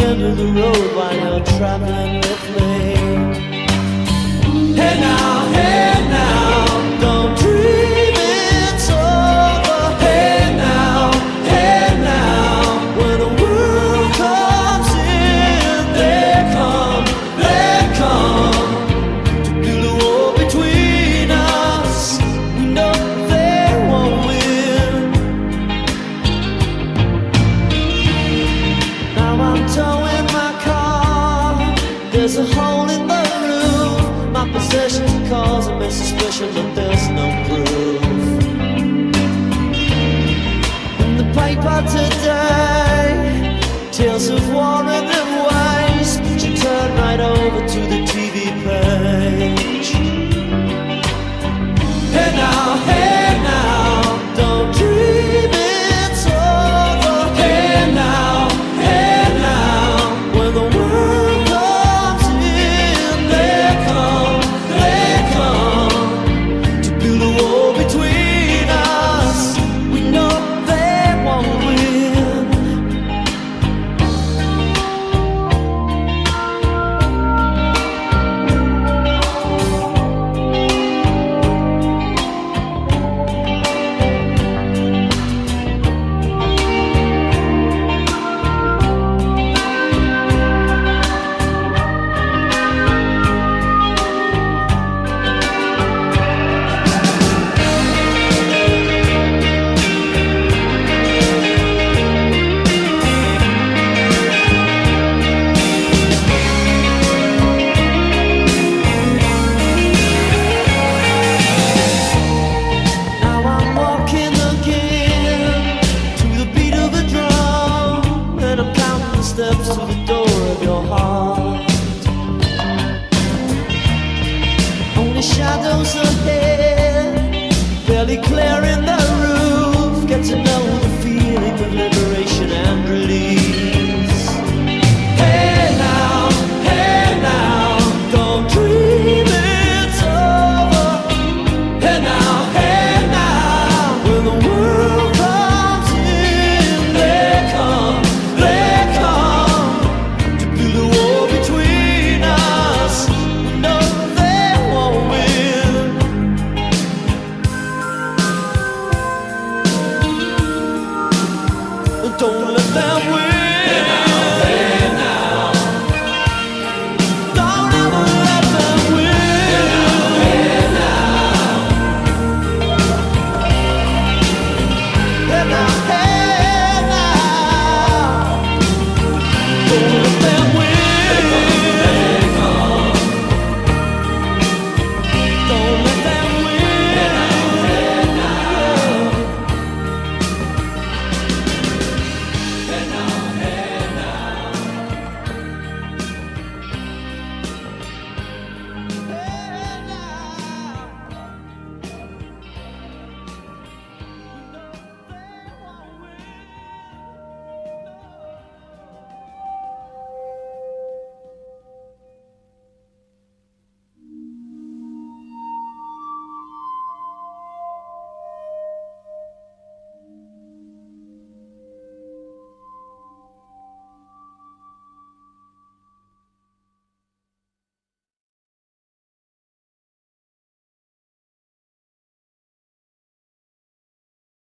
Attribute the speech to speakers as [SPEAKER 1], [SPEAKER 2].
[SPEAKER 1] end of the road while you're traveling with There's a hole in the roof. My possession's causing me suspicion, but there's no proof. In the paper today, tales of clear in the